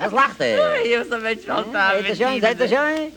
Dat is was een beetje met Zet er zo, zet er zo.